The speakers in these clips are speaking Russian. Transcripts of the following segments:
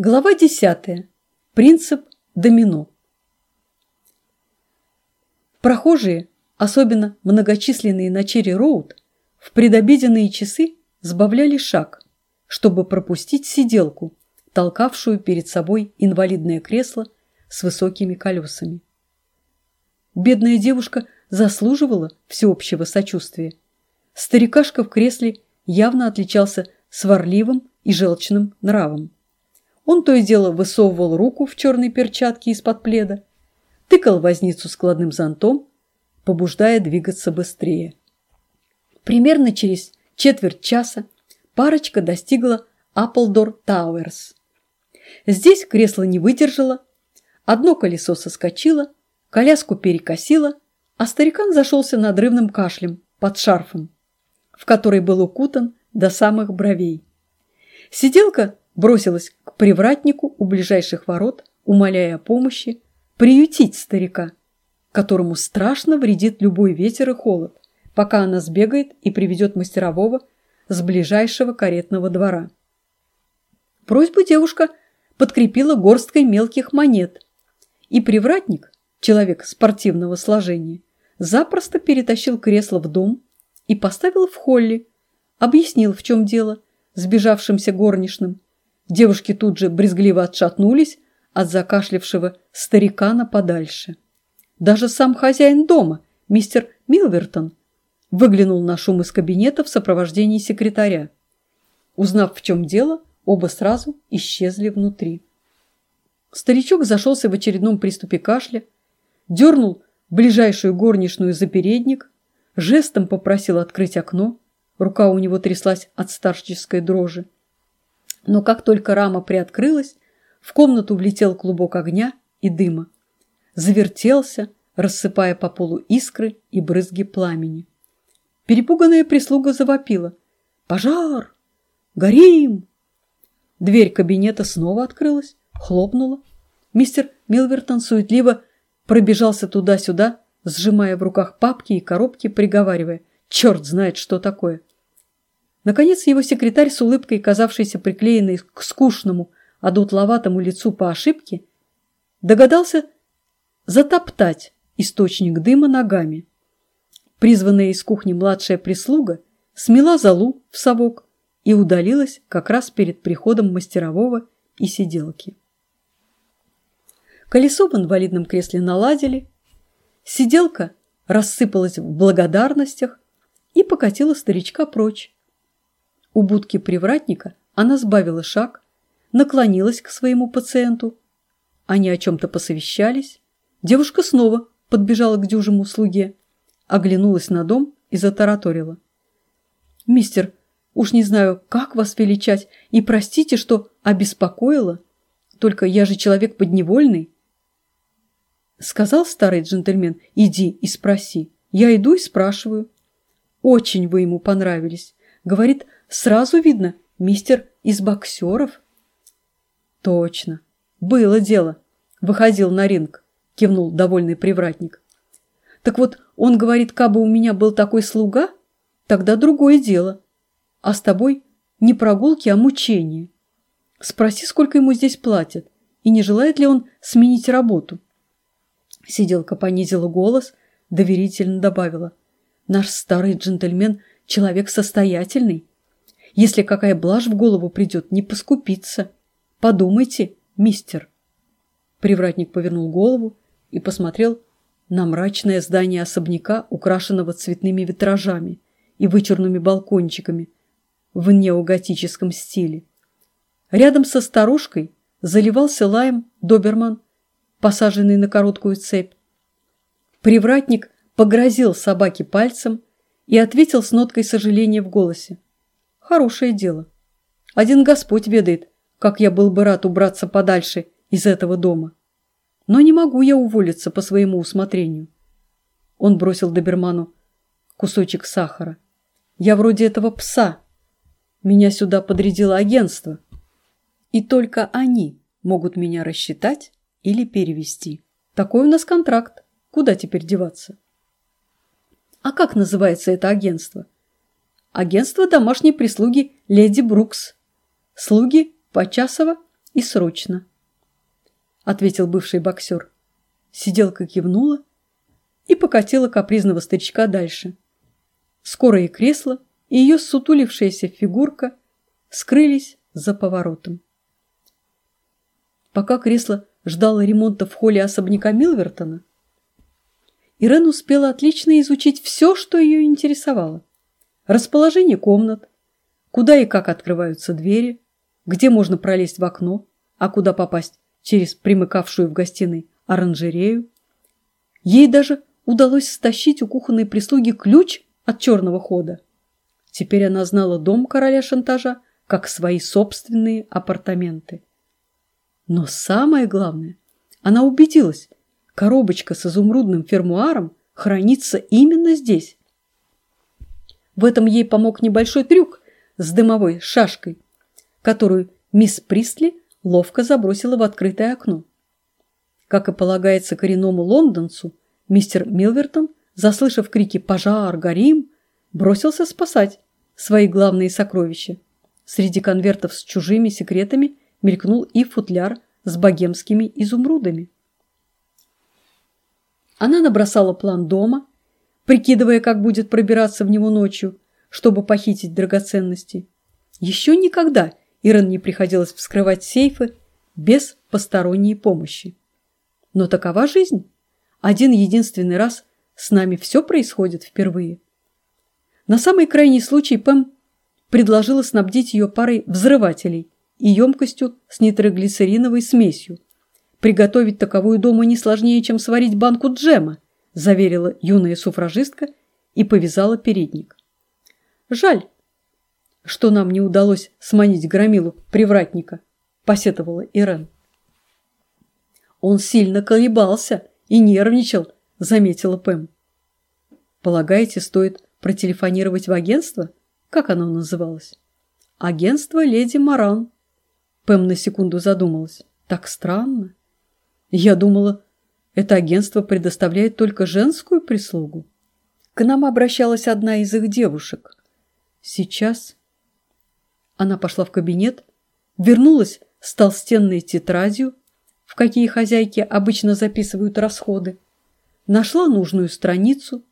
Глава 10. Принцип домино. Прохожие, особенно многочисленные на Черри-Роуд, в предобеденные часы сбавляли шаг, чтобы пропустить сиделку, толкавшую перед собой инвалидное кресло с высокими колесами. Бедная девушка заслуживала всеобщего сочувствия. Старикашка в кресле явно отличался сварливым и желчным нравом. Он то и дело высовывал руку в черной перчатке из-под пледа, тыкал возницу складным зонтом, побуждая двигаться быстрее. Примерно через четверть часа парочка достигла Апплдор Тауэрс. Здесь кресло не выдержало, одно колесо соскочило, коляску перекосило, а старикан зашелся надрывным кашлем под шарфом, в который был укутан до самых бровей. Сиделка бросилась к привратнику у ближайших ворот, умоляя о помощи, приютить старика, которому страшно вредит любой ветер и холод, пока она сбегает и приведет мастерового с ближайшего каретного двора. Просьбу девушка подкрепила горсткой мелких монет, и привратник, человек спортивного сложения, запросто перетащил кресло в дом и поставил в холле, объяснил, в чем дело, сбежавшимся горничным, Девушки тут же брезгливо отшатнулись от закашлявшего старикана подальше. Даже сам хозяин дома, мистер Милвертон, выглянул на шум из кабинета в сопровождении секретаря. Узнав, в чем дело, оба сразу исчезли внутри. Старичок зашелся в очередном приступе кашля, дернул ближайшую горничную за передник, жестом попросил открыть окно, рука у него тряслась от старческой дрожи. Но как только рама приоткрылась, в комнату влетел клубок огня и дыма. Завертелся, рассыпая по полу искры и брызги пламени. Перепуганная прислуга завопила. «Пожар! Горим!» Дверь кабинета снова открылась, хлопнула. Мистер Милвертон суетливо пробежался туда-сюда, сжимая в руках папки и коробки, приговаривая «Черт знает, что такое!» Наконец его секретарь с улыбкой, казавшейся приклеенной к скучному, одутловатому лицу по ошибке, догадался затоптать источник дыма ногами. Призванная из кухни младшая прислуга смела залу в совок и удалилась как раз перед приходом мастерового и сиделки. Колесо в инвалидном кресле наладили, сиделка рассыпалась в благодарностях и покатила старичка прочь, у будки привратника она сбавила шаг, наклонилась к своему пациенту. Они о чем-то посовещались. Девушка снова подбежала к дюжему слуге, оглянулась на дом и затараторила. «Мистер, уж не знаю, как вас величать, и простите, что обеспокоила. Только я же человек подневольный». Сказал старый джентльмен, иди и спроси. Я иду и спрашиваю. Очень вы ему понравились. Говорит, Сразу видно, мистер из боксеров. Точно. Было дело. Выходил на ринг, кивнул довольный привратник. Так вот, он говорит, кабы у меня был такой слуга, тогда другое дело. А с тобой не прогулки, а мучения. Спроси, сколько ему здесь платят, и не желает ли он сменить работу. Сиделка понизила голос, доверительно добавила. Наш старый джентльмен – человек состоятельный. Если какая блажь в голову придет, не поскупиться. Подумайте, мистер. Привратник повернул голову и посмотрел на мрачное здание особняка, украшенного цветными витражами и вычурными балкончиками в неоготическом стиле. Рядом со старушкой заливался лаем доберман, посаженный на короткую цепь. Привратник погрозил собаке пальцем и ответил с ноткой сожаления в голосе. Хорошее дело. Один Господь ведает, как я был бы рад убраться подальше из этого дома. Но не могу я уволиться по своему усмотрению. Он бросил доберману кусочек сахара. Я вроде этого пса. Меня сюда подрядило агентство. И только они могут меня рассчитать или перевести. Такой у нас контракт. Куда теперь деваться? А как называется это агентство? Агентство домашней прислуги «Леди Брукс». Слуги почасово и срочно», – ответил бывший боксер. Сиделка кивнула и покатила капризного старичка дальше. Скоро и кресло, и ее сутулившаяся фигурка скрылись за поворотом. Пока кресло ждало ремонта в холле особняка Милвертона, Ирен успела отлично изучить все, что ее интересовало. Расположение комнат, куда и как открываются двери, где можно пролезть в окно, а куда попасть через примыкавшую в гостиной оранжерею. Ей даже удалось стащить у кухонной прислуги ключ от черного хода. Теперь она знала дом короля шантажа как свои собственные апартаменты. Но самое главное, она убедилась, коробочка с изумрудным фермуаром хранится именно здесь. В этом ей помог небольшой трюк с дымовой шашкой, которую мисс Пристли ловко забросила в открытое окно. Как и полагается коренному лондонцу, мистер Милвертон, заслышав крики «Пожар! Горим!», бросился спасать свои главные сокровища. Среди конвертов с чужими секретами мелькнул и футляр с богемскими изумрудами. Она набросала план дома, прикидывая, как будет пробираться в него ночью, чтобы похитить драгоценности. Еще никогда Ирен не приходилось вскрывать сейфы без посторонней помощи. Но такова жизнь. Один единственный раз с нами все происходит впервые. На самый крайний случай Пэм предложила снабдить ее парой взрывателей и емкостью с нитроглицериновой смесью – Приготовить таковую дома не сложнее, чем сварить банку джема, заверила юная суфражистка и повязала передник. Жаль, что нам не удалось сманить громилу привратника, посетовала Ирен. Он сильно колебался и нервничал, заметила Пэм. Полагаете, стоит протелефонировать в агентство? Как оно называлось? Агентство леди Маран. Пэм на секунду задумалась. Так странно. Я думала, это агентство предоставляет только женскую прислугу. К нам обращалась одна из их девушек. Сейчас она пошла в кабинет, вернулась с толстенной тетрадью, в какие хозяйки обычно записывают расходы, нашла нужную страницу,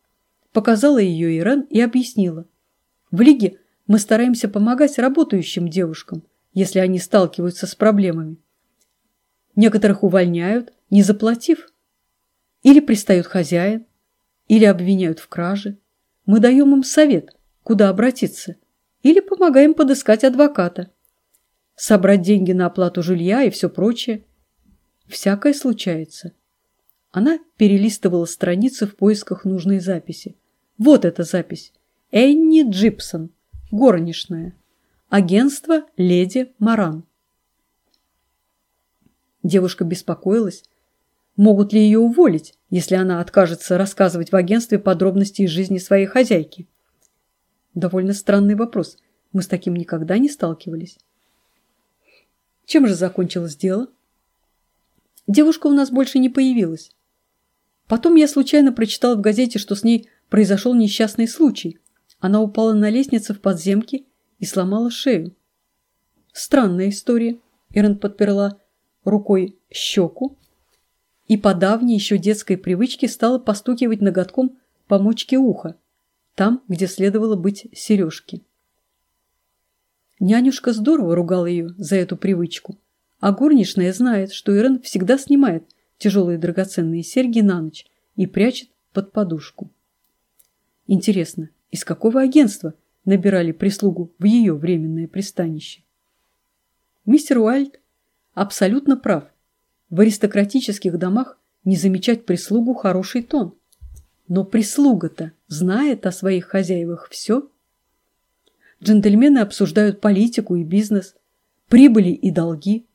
показала ее Ирен и объяснила. В Лиге мы стараемся помогать работающим девушкам, если они сталкиваются с проблемами. Некоторых увольняют, не заплатив. Или пристает хозяин, или обвиняют в краже. Мы даем им совет, куда обратиться, или помогаем подыскать адвоката. Собрать деньги на оплату жилья и все прочее. Всякое случается. Она перелистывала страницы в поисках нужной записи. Вот эта запись. Энни Джипсон, горничная. Агентство «Леди Маран». Девушка беспокоилась, могут ли ее уволить, если она откажется рассказывать в агентстве подробности из жизни своей хозяйки. Довольно странный вопрос. Мы с таким никогда не сталкивались. Чем же закончилось дело? Девушка у нас больше не появилась. Потом я случайно прочитала в газете, что с ней произошел несчастный случай. Она упала на лестнице в подземке и сломала шею. Странная история. Ирен подперла рукой щеку и по давней еще детской привычке стала постукивать ноготком по мочке уха, там, где следовало быть сережки. Нянюшка здорово ругала ее за эту привычку, а горничная знает, что Ирен всегда снимает тяжелые драгоценные серьги на ночь и прячет под подушку. Интересно, из какого агентства набирали прислугу в ее временное пристанище? Мистер Уайльд абсолютно прав. В аристократических домах не замечать прислугу хороший тон. Но прислуга-то знает о своих хозяевах все. Джентльмены обсуждают политику и бизнес, прибыли и долги,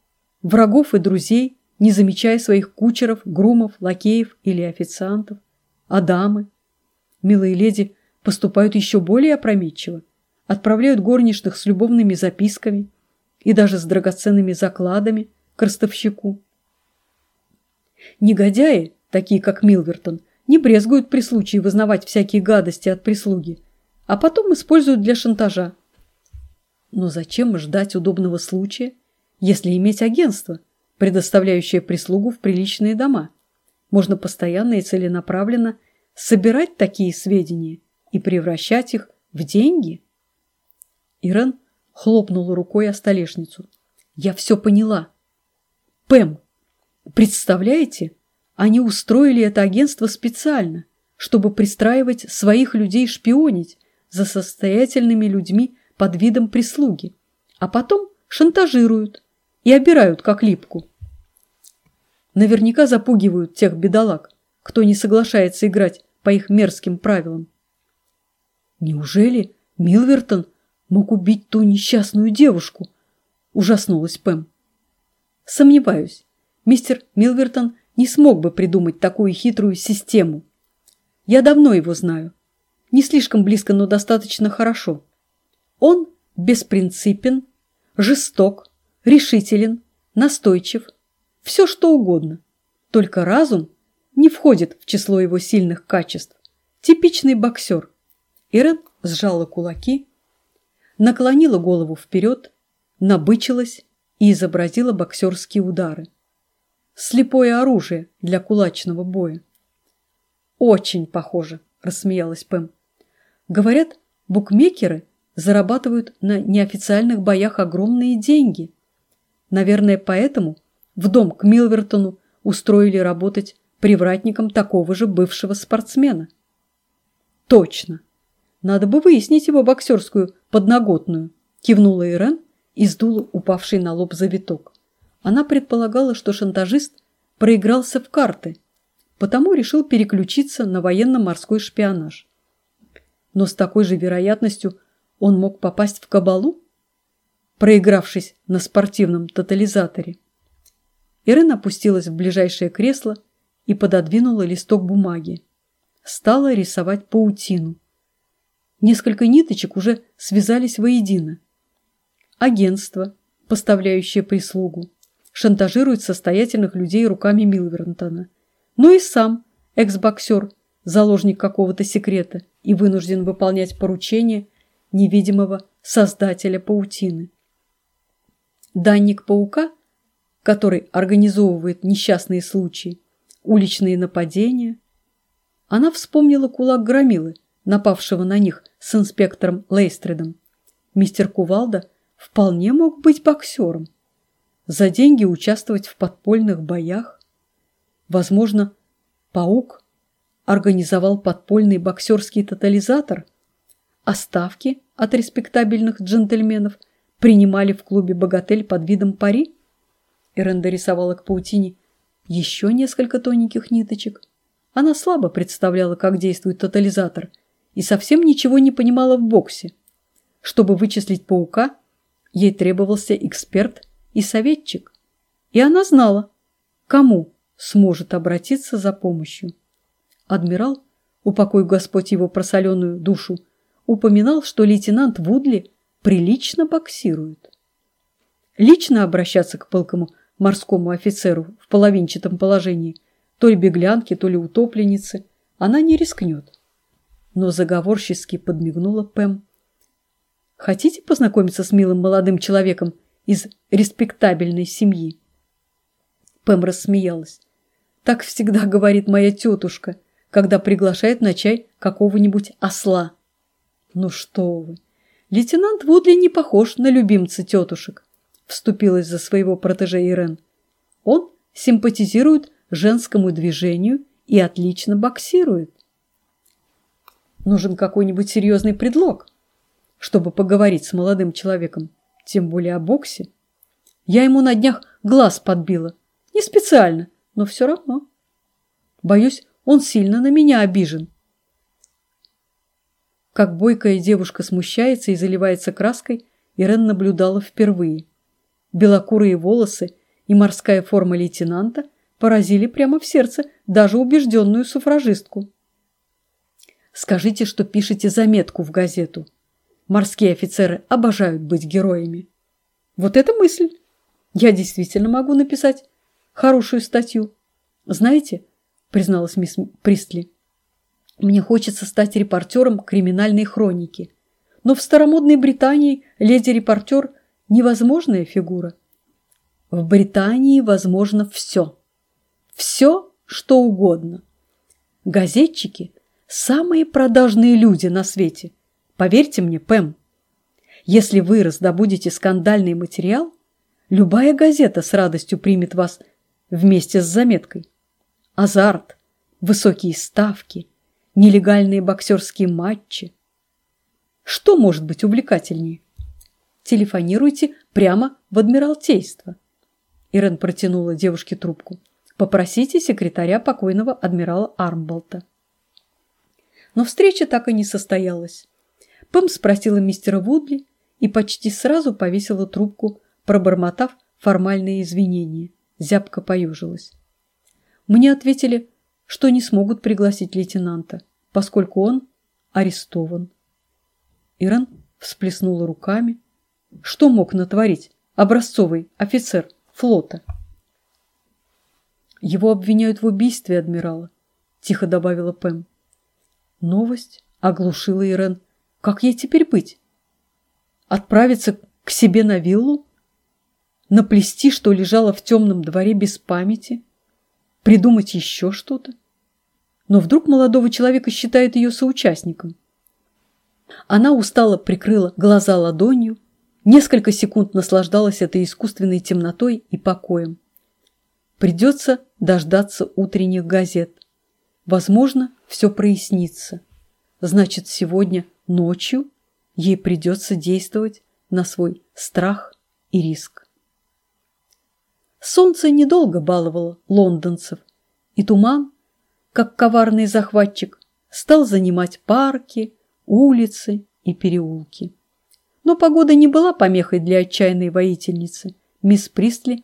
врагов и друзей, не замечая своих кучеров, грумов, лакеев или официантов. А дамы, милые леди, поступают еще более опрометчиво, отправляют горничных с любовными записками – и даже с драгоценными закладами к ростовщику. Негодяи, такие как Милвертон, не брезгуют при случае вызнавать всякие гадости от прислуги, а потом используют для шантажа. Но зачем ждать удобного случая, если иметь агентство, предоставляющее прислугу в приличные дома. Можно постоянно и целенаправленно собирать такие сведения и превращать их в деньги. Ирен хлопнула рукой о столешницу. Я все поняла. Пэм, представляете, они устроили это агентство специально, чтобы пристраивать своих людей шпионить за состоятельными людьми под видом прислуги, а потом шантажируют и обирают как липку. Наверняка запугивают тех бедолаг, кто не соглашается играть по их мерзким правилам. Неужели Милвертон мог убить ту несчастную девушку? Ужаснулась Пэм. Сомневаюсь, мистер Милвертон не смог бы придумать такую хитрую систему. Я давно его знаю. Не слишком близко, но достаточно хорошо. Он беспринципен, жесток, решителен, настойчив, все что угодно. Только разум не входит в число его сильных качеств. Типичный боксер. Ирен сжала кулаки, наклонила голову вперед, набычилась и изобразила боксерские удары. Слепое оружие для кулачного боя. «Очень похоже», – рассмеялась Пэм. «Говорят, букмекеры зарабатывают на неофициальных боях огромные деньги. Наверное, поэтому в дом к Милвертону устроили работать привратником такого же бывшего спортсмена. Точно. Надо бы выяснить его боксерскую подноготную, кивнула Ирен и сдула упавший на лоб завиток. Она предполагала, что шантажист проигрался в карты, потому решил переключиться на военно-морской шпионаж. Но с такой же вероятностью он мог попасть в кабалу, проигравшись на спортивном тотализаторе. Ирен опустилась в ближайшее кресло и пододвинула листок бумаги. Стала рисовать паутину. Несколько ниточек уже связались воедино. Агентство, поставляющее прислугу, шантажирует состоятельных людей руками Милвертона. Но и сам экс-боксер, заложник какого-то секрета и вынужден выполнять поручения невидимого создателя паутины. Данник паука – который организовывает несчастные случаи, уличные нападения. Она вспомнила кулак громилы, напавшего на них с инспектором Лейстредом. Мистер Кувалда вполне мог быть боксером. За деньги участвовать в подпольных боях. Возможно, паук организовал подпольный боксерский тотализатор, а ставки от респектабельных джентльменов принимали в клубе «Богатель» под видом пари? Эрен дорисовала к паутине еще несколько тоненьких ниточек. Она слабо представляла, как действует тотализатор, и совсем ничего не понимала в боксе. Чтобы вычислить паука, ей требовался эксперт и советчик. И она знала, кому сможет обратиться за помощью. Адмирал, упокой Господь его просоленную душу, упоминал, что лейтенант Вудли прилично боксирует. Лично обращаться к пылкому морскому офицеру в половинчатом положении, то ли беглянки, то ли утопленницы, она не рискнет. Но заговорчески подмигнула Пэм. «Хотите познакомиться с милым молодым человеком из респектабельной семьи?» Пэм рассмеялась. «Так всегда говорит моя тетушка, когда приглашает на чай какого-нибудь осла». «Ну что вы! Лейтенант Вудли не похож на любимца тетушек вступилась за своего протеже Ирен. Он симпатизирует женскому движению и отлично боксирует. Нужен какой-нибудь серьезный предлог, чтобы поговорить с молодым человеком, тем более о боксе. Я ему на днях глаз подбила. Не специально, но все равно. Боюсь, он сильно на меня обижен. Как бойкая девушка смущается и заливается краской, Ирен наблюдала впервые. Белокурые волосы и морская форма лейтенанта поразили прямо в сердце даже убежденную суфражистку. Скажите, что пишете заметку в газету. Морские офицеры обожают быть героями. Вот эта мысль. Я действительно могу написать хорошую статью. Знаете, призналась мисс Пристли, мне хочется стать репортером криминальной хроники. Но в старомодной Британии леди-репортер невозможная фигура. В Британии возможно все. Все, что угодно. Газетчики – самые продажные люди на свете. Поверьте мне, Пэм. Если вы раздобудете скандальный материал, любая газета с радостью примет вас вместе с заметкой. Азарт, высокие ставки, нелегальные боксерские матчи. Что может быть увлекательнее? Телефонируйте прямо в Адмиралтейство. Ирен протянула девушке трубку. Попросите секретаря покойного адмирала Армболта. Но встреча так и не состоялась. Пэм спросила мистера Вудли и почти сразу повесила трубку, пробормотав формальные извинения. Зябко поюжилась. Мне ответили, что не смогут пригласить лейтенанта, поскольку он арестован. Иран всплеснула руками. Что мог натворить образцовый офицер флота? Его обвиняют в убийстве адмирала, тихо добавила Пэм. Новость оглушила Ирен. Как ей теперь быть? Отправиться к себе на виллу? Наплести, что лежало в темном дворе без памяти? Придумать еще что-то? Но вдруг молодого человека считают ее соучастником? Она устало прикрыла глаза ладонью, несколько секунд наслаждалась этой искусственной темнотой и покоем. Придется дождаться утренних газет. Возможно, все прояснится. Значит, сегодня ночью ей придется действовать на свой страх и риск. Солнце недолго баловало лондонцев, и туман, как коварный захватчик, стал занимать парки, улицы и переулки. Но погода не была помехой для отчаянной воительницы. Мисс Пристли,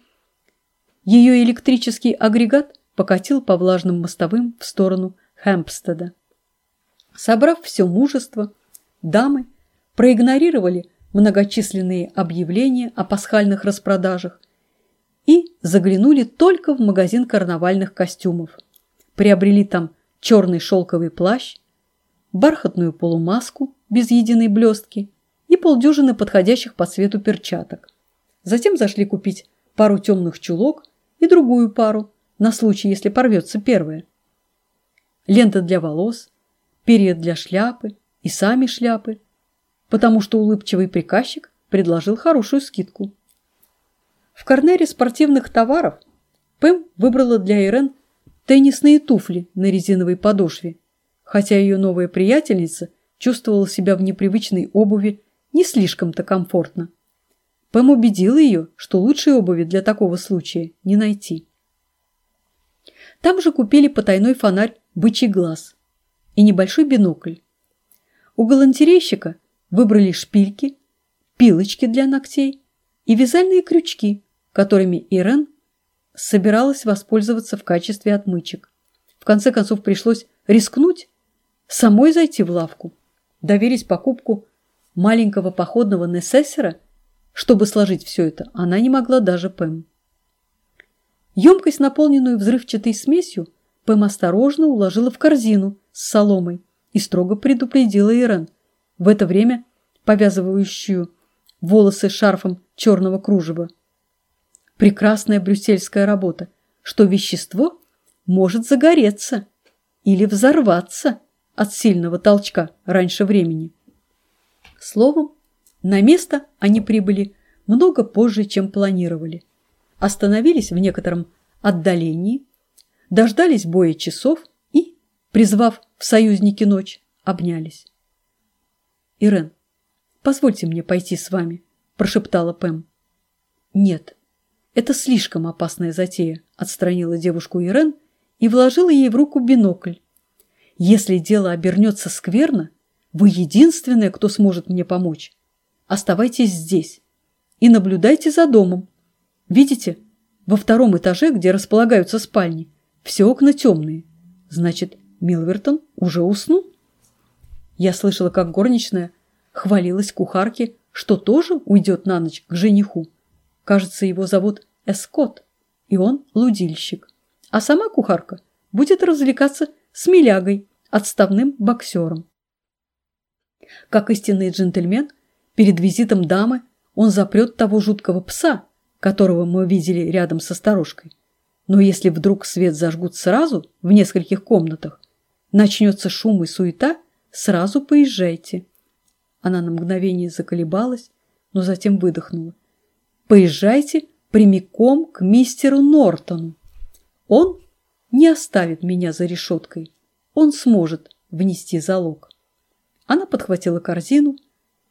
ее электрический агрегат покатил по влажным мостовым в сторону Хэмпстеда. Собрав все мужество, дамы проигнорировали многочисленные объявления о пасхальных распродажах и заглянули только в магазин карнавальных костюмов. Приобрели там черный шелковый плащ, бархатную полумаску без единой блестки и полдюжины подходящих по цвету перчаток. Затем зашли купить пару темных чулок и другую пару, на случай, если порвется первая. Лента для волос, перья для шляпы и сами шляпы, потому что улыбчивый приказчик предложил хорошую скидку. В корнере спортивных товаров Пэм выбрала для Ирен теннисные туфли на резиновой подошве, хотя ее новая приятельница чувствовала себя в непривычной обуви не слишком-то комфортно. Пэм убедила ее, что лучшей обуви для такого случая не найти. Там же купили потайной фонарь «Бычий глаз» и небольшой бинокль. У галантерейщика выбрали шпильки, пилочки для ногтей и вязальные крючки, которыми Ирен собиралась воспользоваться в качестве отмычек. В конце концов пришлось рискнуть, самой зайти в лавку, доверить покупку маленького походного несессера, чтобы сложить все это, она не могла даже Пэм. Емкость, наполненную взрывчатой смесью, Пэм осторожно уложила в корзину с соломой и строго предупредила Ирен, в это время повязывающую волосы шарфом черного кружева прекрасная брюссельская работа, что вещество может загореться или взорваться от сильного толчка раньше времени. Словом, на место они прибыли много позже, чем планировали. Остановились в некотором отдалении, дождались боя часов и, призвав союзники ночь, обнялись. «Ирен, позвольте мне пойти с вами», – прошептала Пэм. «Нет, «Это слишком опасная затея», – отстранила девушку Ирен и вложила ей в руку бинокль. «Если дело обернется скверно, вы единственная, кто сможет мне помочь. Оставайтесь здесь и наблюдайте за домом. Видите, во втором этаже, где располагаются спальни, все окна темные. Значит, Милвертон уже уснул?» Я слышала, как горничная хвалилась кухарке, что тоже уйдет на ночь к жениху. Кажется, его зовут Эскот, и он лудильщик. А сама кухарка будет развлекаться с милягой, отставным боксером. Как истинный джентльмен, перед визитом дамы он запрет того жуткого пса, которого мы видели рядом со сторожкой. Но если вдруг свет зажгут сразу в нескольких комнатах, начнется шум и суета, сразу поезжайте. Она на мгновение заколебалась, но затем выдохнула. Поезжайте прямиком к мистеру Нортону. Он не оставит меня за решеткой. Он сможет внести залог. Она подхватила корзину,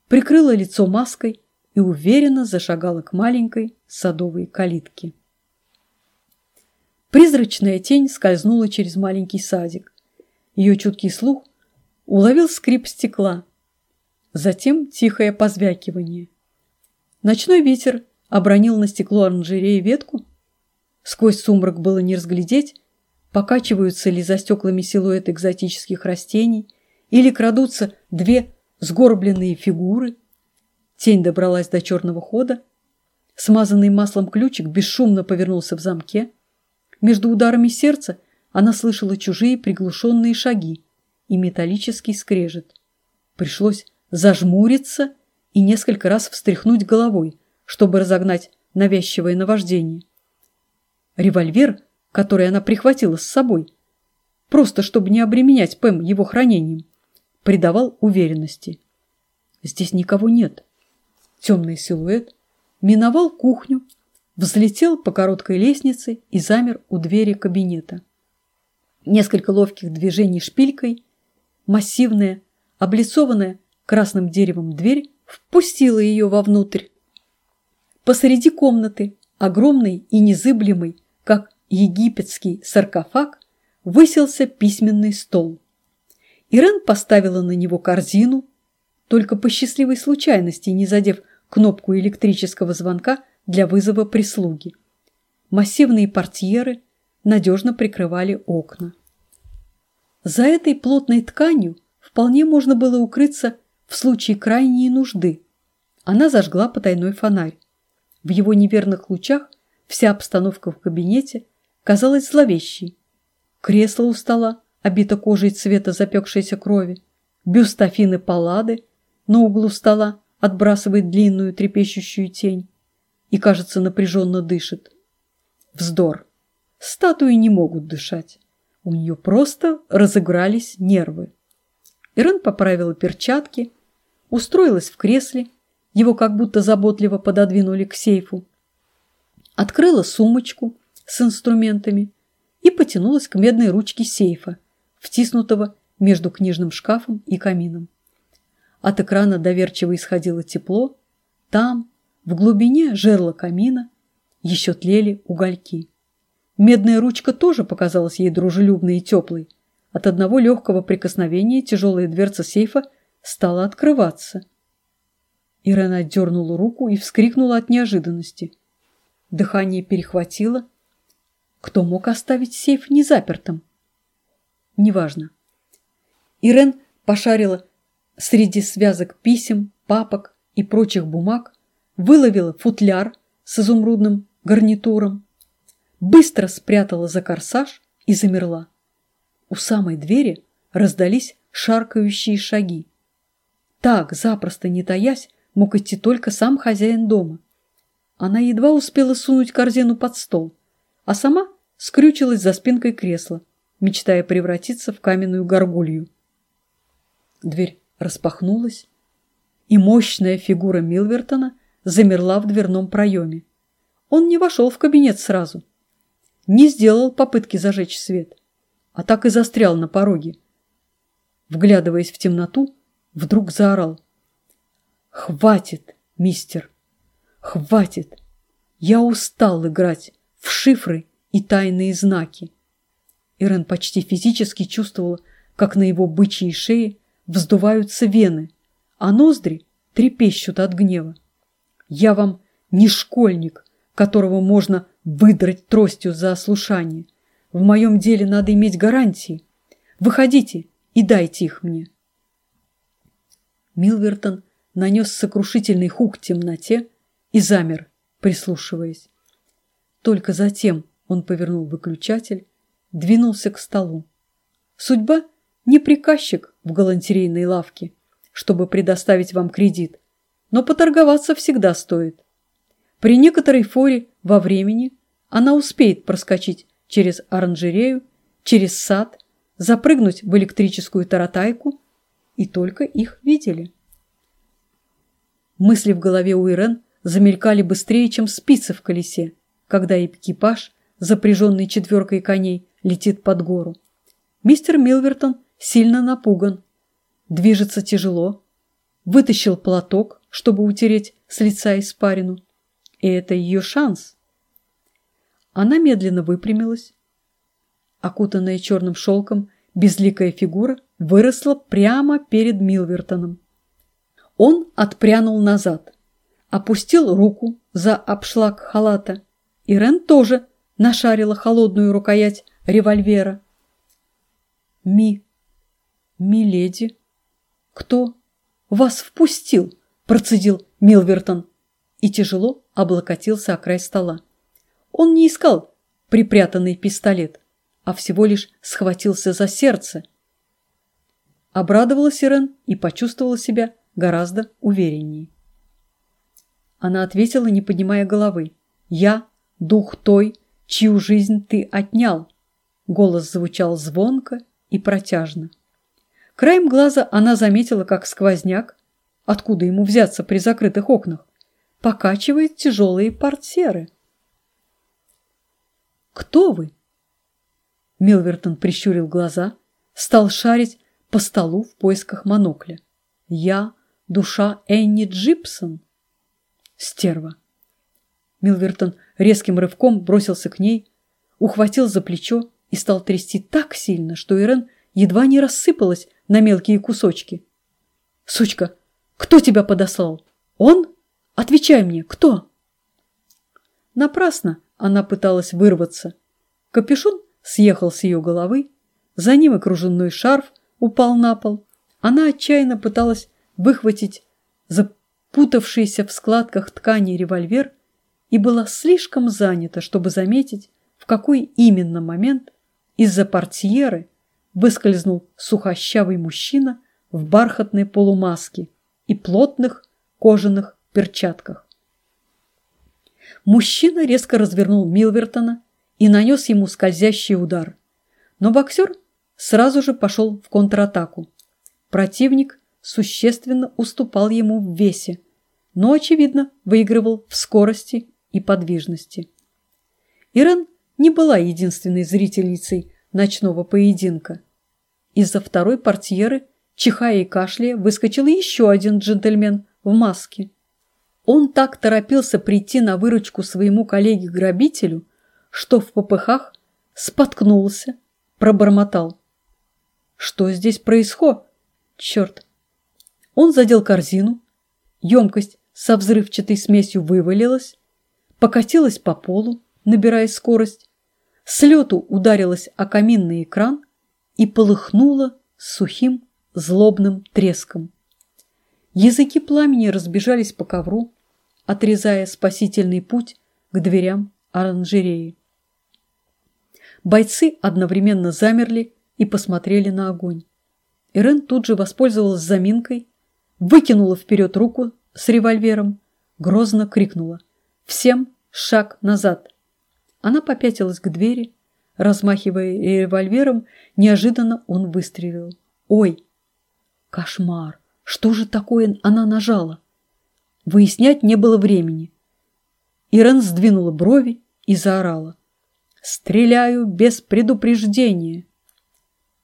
прикрыла лицо маской и уверенно зашагала к маленькой садовой калитке. Призрачная тень скользнула через маленький садик. Ее чуткий слух уловил скрип стекла, затем тихое позвякивание. Ночной ветер обронил на стекло оранжереи ветку. Сквозь сумрак было не разглядеть, покачиваются ли за стеклами силуэты экзотических растений или крадутся две сгорбленные фигуры. Тень добралась до черного хода. Смазанный маслом ключик бесшумно повернулся в замке. Между ударами сердца она слышала чужие приглушенные шаги и металлический скрежет. Пришлось зажмуриться и несколько раз встряхнуть головой, чтобы разогнать навязчивое наваждение. Револьвер, который она прихватила с собой, просто чтобы не обременять Пэм его хранением, придавал уверенности. Здесь никого нет. Темный силуэт миновал кухню, взлетел по короткой лестнице и замер у двери кабинета. Несколько ловких движений шпилькой, массивная, облицованная красным деревом дверь впустила ее вовнутрь. Посреди комнаты, огромный и незыблемый, как египетский саркофаг, высился письменный стол. Ирен поставила на него корзину, только по счастливой случайности не задев кнопку электрического звонка для вызова прислуги. Массивные портьеры надежно прикрывали окна. За этой плотной тканью вполне можно было укрыться в случае крайней нужды. Она зажгла потайной фонарь. В его неверных лучах вся обстановка в кабинете казалась зловещей. Кресло у стола обито кожей цвета запекшейся крови, бюст Афины Паллады на углу стола отбрасывает длинную трепещущую тень и, кажется, напряженно дышит. Вздор. Статуи не могут дышать. У нее просто разыгрались нервы. Ирен поправила перчатки, устроилась в кресле его как будто заботливо пододвинули к сейфу. Открыла сумочку с инструментами и потянулась к медной ручке сейфа, втиснутого между книжным шкафом и камином. От экрана доверчиво исходило тепло. Там, в глубине жерла камина, еще тлели угольки. Медная ручка тоже показалась ей дружелюбной и теплой. От одного легкого прикосновения тяжелая дверца сейфа стала открываться – Ирена отдернула руку и вскрикнула от неожиданности. Дыхание перехватило. Кто мог оставить сейф незапертым? Неважно. Ирен пошарила среди связок писем, папок и прочих бумаг, выловила футляр с изумрудным гарнитуром, быстро спрятала за корсаж и замерла. У самой двери раздались шаркающие шаги. Так, запросто не таясь, мог идти только сам хозяин дома. Она едва успела сунуть корзину под стол, а сама скрючилась за спинкой кресла, мечтая превратиться в каменную горгулью. Дверь распахнулась, и мощная фигура Милвертона замерла в дверном проеме. Он не вошел в кабинет сразу, не сделал попытки зажечь свет, а так и застрял на пороге. Вглядываясь в темноту, вдруг заорал. «Хватит, мистер! Хватит! Я устал играть в шифры и тайные знаки!» Ирен почти физически чувствовала, как на его бычьей шее вздуваются вены, а ноздри трепещут от гнева. «Я вам не школьник, которого можно выдрать тростью за ослушание. В моем деле надо иметь гарантии. Выходите и дайте их мне». Милвертон нанес сокрушительный хук темноте и замер, прислушиваясь. Только затем он повернул выключатель, двинулся к столу. Судьба не приказчик в галантерейной лавке, чтобы предоставить вам кредит, но поторговаться всегда стоит. При некоторой форе во времени она успеет проскочить через оранжерею, через сад, запрыгнуть в электрическую таратайку, и только их видели. Мысли в голове у Ирен замелькали быстрее, чем спицы в колесе, когда экипаж, запряженный четверкой коней, летит под гору. Мистер Милвертон сильно напуган, движется тяжело, вытащил платок, чтобы утереть с лица испарину. И это ее шанс. Она медленно выпрямилась. Окутанная черным шелком, безликая фигура выросла прямо перед Милвертоном. Он отпрянул назад, опустил руку за обшлаг халата. и Рен тоже нашарила холодную рукоять револьвера. «Ми... миледи? Кто вас впустил?» – процедил Милвертон и тяжело облокотился о край стола. Он не искал припрятанный пистолет, а всего лишь схватился за сердце. Обрадовалась Ирен и почувствовала себя гораздо увереннее. Она ответила, не поднимая головы. «Я – дух той, чью жизнь ты отнял». Голос звучал звонко и протяжно. Краем глаза она заметила, как сквозняк, откуда ему взяться при закрытых окнах, покачивает тяжелые портьеры. «Кто вы?» Милвертон прищурил глаза, стал шарить по столу в поисках монокля. «Я – душа Энни Джипсон». «Стерва». Милвертон резким рывком бросился к ней, ухватил за плечо и стал трясти так сильно, что Ирен едва не рассыпалась на мелкие кусочки. «Сучка, кто тебя подослал? Он?» Отвечай мне, кто?» Напрасно она пыталась вырваться. Капюшон съехал с ее головы, за ним окруженной шарф упал на пол. Она отчаянно пыталась выхватить запутавшийся в складках ткани револьвер и была слишком занята, чтобы заметить, в какой именно момент из-за портьеры выскользнул сухощавый мужчина в бархатной полумаске и плотных кожаных перчатках. Мужчина резко развернул Милвертона и нанес ему скользящий удар. Но боксер сразу же пошел в контратаку. Противник существенно уступал ему в весе, но, очевидно, выигрывал в скорости и подвижности. Ирен не была единственной зрительницей ночного поединка. Из-за второй портьеры, чихая и кашляя, выскочил еще один джентльмен в маске. Он так торопился прийти на выручку своему коллеге-грабителю, что в попыхах споткнулся, пробормотал. Что здесь происходит? Черт! Он задел корзину, емкость со взрывчатой смесью вывалилась, покатилась по полу, набирая скорость, с лету ударилась о каминный экран и полыхнула сухим злобным треском. Языки пламени разбежались по ковру, отрезая спасительный путь к дверям оранжереи. Бойцы одновременно замерли и посмотрели на огонь. Ирен тут же воспользовалась заминкой, выкинула вперед руку с револьвером, грозно крикнула «Всем шаг назад!». Она попятилась к двери, размахивая револьвером, неожиданно он выстрелил. «Ой! Кошмар! Что же такое она нажала?» Выяснять не было времени. Ирен сдвинула брови и заорала. «Стреляю без предупреждения!»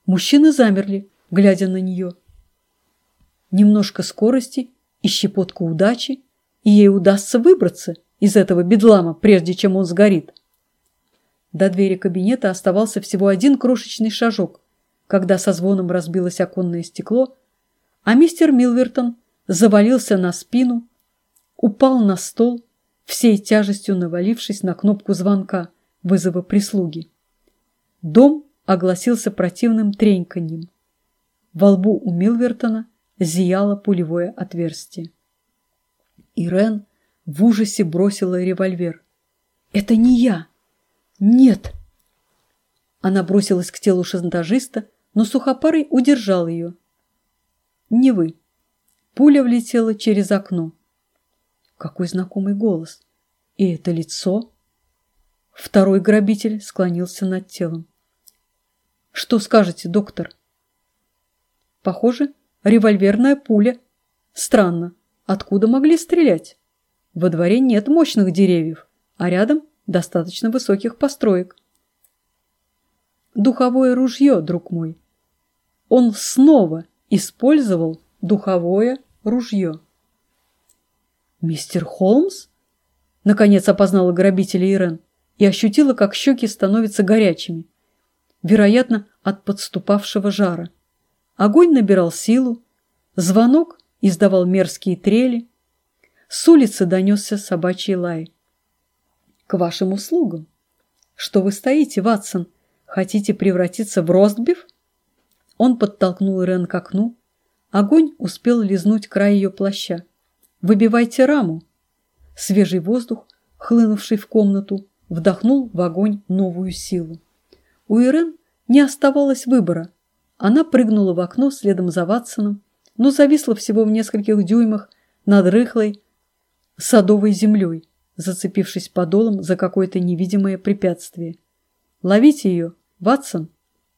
Мужчины замерли, глядя на нее. Немножко скорости и щепотка удачи, и ей удастся выбраться из этого бедлама, прежде чем он сгорит. До двери кабинета оставался всего один крошечный шажок, когда со звоном разбилось оконное стекло, а мистер Милвертон завалился на спину, упал на стол, всей тяжестью навалившись на кнопку звонка вызова прислуги. Дом огласился противным треньканьем. Во лбу у Милвертона зияло пулевое отверстие. Ирен в ужасе бросила револьвер. «Это не я! Нет!» Она бросилась к телу шантажиста, но сухопарый удержал ее. «Не вы!» Пуля влетела через окно. Какой знакомый голос. И это лицо? Второй грабитель склонился над телом. Что скажете, доктор? Похоже, револьверная пуля. Странно, откуда могли стрелять? Во дворе нет мощных деревьев, а рядом достаточно высоких построек. Духовое ружье, друг мой. Он снова использовал духовое ружье. «Мистер Холмс?» Наконец опознала грабителя Ирен и ощутила, как щеки становятся горячими. Вероятно, от подступавшего жара. Огонь набирал силу, звонок издавал мерзкие трели. С улицы донесся собачий лай. «К вашим услугам!» «Что вы стоите, Ватсон? Хотите превратиться в ростбиф?» Он подтолкнул Ирен к окну. Огонь успел лизнуть край ее плаща. «Выбивайте раму!» Свежий воздух, хлынувший в комнату, вдохнул в огонь новую силу. У Ирен не оставалось выбора. Она прыгнула в окно следом за Ватсоном, но зависла всего в нескольких дюймах над рыхлой садовой землей, зацепившись подолом за какое-то невидимое препятствие. «Ловите ее, Ватсон!»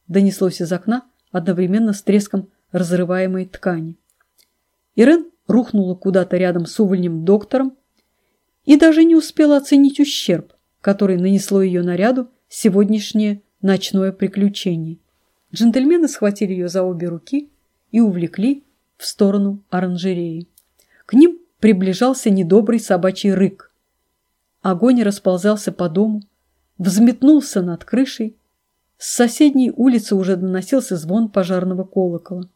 донеслось из окна одновременно с треском разрываемой ткани. Ирен рухнула куда-то рядом с увольнем доктором и даже не успела оценить ущерб, который нанесло ее наряду сегодняшнее ночное приключение. Джентльмены схватили ее за обе руки и увлекли в сторону оранжереи. К ним приближался недобрый собачий рык. Огонь расползался по дому, взметнулся над крышей. С соседней улицы уже доносился звон пожарного колокола.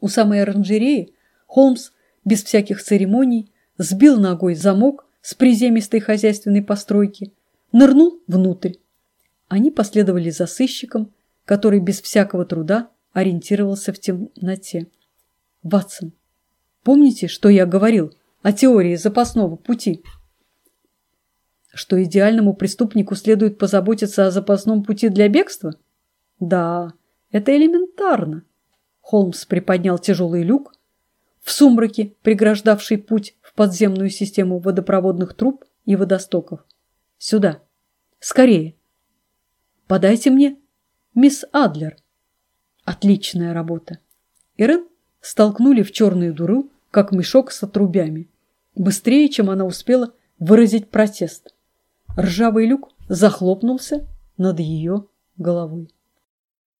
У самой оранжереи Холмс без всяких церемоний сбил ногой замок с приземистой хозяйственной постройки, нырнул внутрь. Они последовали за сыщиком, который без всякого труда ориентировался в темноте. Ватсон, помните, что я говорил о теории запасного пути? Что идеальному преступнику следует позаботиться о запасном пути для бегства? Да, это элементарно. Холмс приподнял тяжелый люк, в сумраке, преграждавший путь в подземную систему водопроводных труб и водостоков. Сюда. Скорее. Подайте мне мисс Адлер. Отличная работа. Ирен столкнули в черную дуру, как мешок с отрубями. Быстрее, чем она успела выразить протест. Ржавый люк захлопнулся над ее головой.